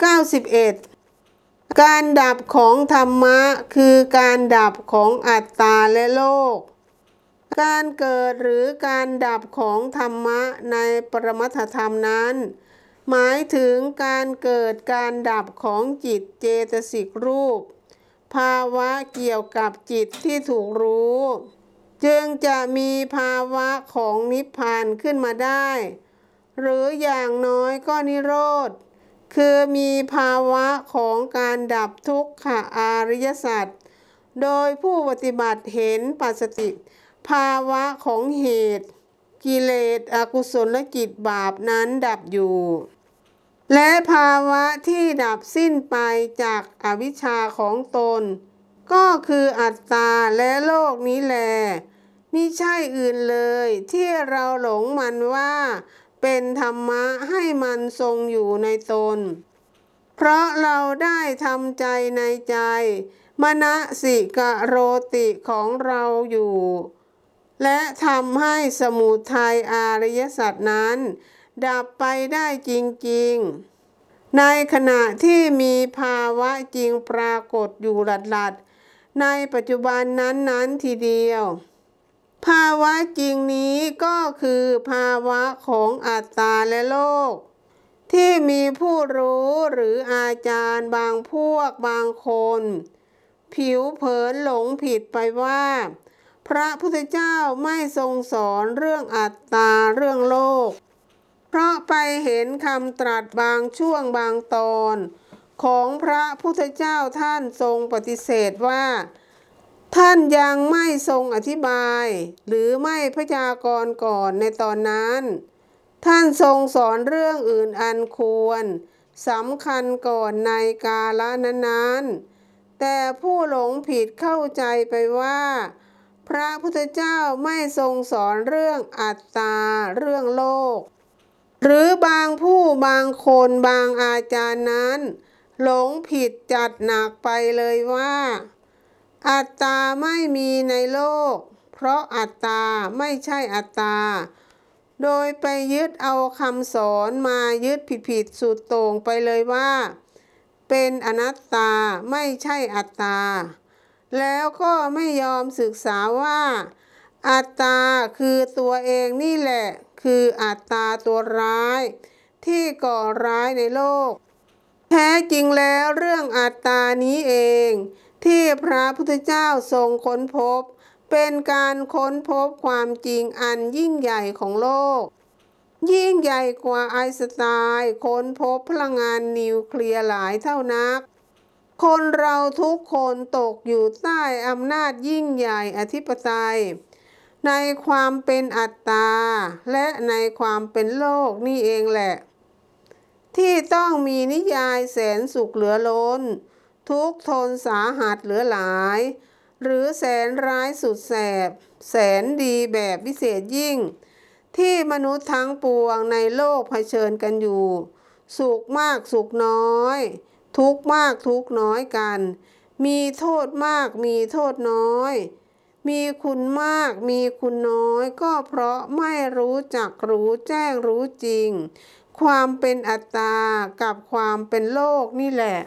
91 การดับของธรรมะคือการดับของอัตตาและโลก การเกิดหรือการดับของธรรมะในปรมัตถธรรมนั้น หมายถึงการเกิดการดับของจิตเจตสิกรูป ภาวะเกี่ยวกับจิตที่ถูกรู้ จึงจะมีภาวะของนิพพานขึ้นมาได้ หรืออย่างน้อยก็นิโรธ คือมีภาวะของการดับทุกขอาริยสัจโดยผู้ปฏิบัติเห็นปัสสติ ภาวะของเหตุ กิเลสอกุศลจิตบาปนั้นดับอยู่ และภาวะที่ดับสิ้นไปจากอวิชชาของตน ก็คืออัตตาและโลกนี้แลมิใช่อื่นเลยที่เราหลงมันว่า เป็นธรรมะให้มันทรงอยู่ในตน เพราะเราได้ทำใจในใจ มณสิกะโรติของเราอยู่ และทำให้สมุทัยอริยสัจนั้น ดับไปได้จริง ๆ ในขณะที่มีภาวะจริงปรากฏอยู่หลัดๆ ในปัจจุบันนั้น ๆ ทีเดียว ภาวะจริงนี้ก็คือภาวะของอัตตาและโลก ที่มีผู้รู้หรืออาจารย์บางพวกบางคน ผิวเผินหลงผิดไปว่า พระพุทธเจ้าไม่ทรงสอนเรื่องอัตตาเรื่องโลก เพราะไปเห็นคำตรัสบางช่วงบางตอน ของพระพุทธเจ้าท่านทรงปฏิเสธว่า ท่านยังไม่ทรงอธิบาย หรือไม่พยากรณ์ก่อนในตอนนั้น ท่านทรงสอนเรื่องอื่นอันควรสำคัญก่อนในกาลนั้นๆ แต่ผู้หลงผิดเข้าใจไปว่า พระพุทธเจ้าไม่ทรงสอนเรื่องอัตตาเรื่องโลก หรือบางผู้บางคนบางอาจารย์นั้น หลงผิดจัดหนักไปเลยว่า อัตตาไม่มีในโลก เพราะอัตตาไม่ใช่อัตตา โดยไปยึดเอาคำสอนมายึดผิดๆสุดโต่งไปเลยว่า เป็นอนัตตาไม่ใช่อัตตา แล้วก็ไม่ยอมศึกษาว่า อัตตาคือตัวเองนี่แหละ คืออัตตาตัวร้าย ที่ก่อร้ายในโลก แท้จริงแล้วเรื่องอัตตานี้เอง ที่พระพุทธเจ้าทรงค้นพบ เป็นการค้นพบความจริงอันยิ่งใหญ่ของโลก ยิ่งใหญ่กว่าไอสไตน์ค้นพบพลังงานนิวเคลียร์หลายเท่านัก คนเราทุกคนตกอยู่ใต้อำนาจยิ่งใหญ่อธิปไตย ในความเป็นอัตตา และในความเป็นโลกนี่เองแหละ ที่ต้องมีนิยายแสนสุขเหลือล้น ทุกทนสาหัสเหลือหลาย หรือแสนร้ายสุดแสบ แสนดีแบบวิเศษยิ่ง ที่มนุษย์ทั้งปวงในโลกเผชิญกันอยู่ สุขมากสุขน้อย ทุกมากทุกน้อยกัน มีโทษมากมีโทษน้อยมีคุณมากมีคุณน้อย ก็เพราะไม่รู้จักรู้แจ้งรู้จริง ความเป็นอัตตากับความเป็นโลกนี่แหละ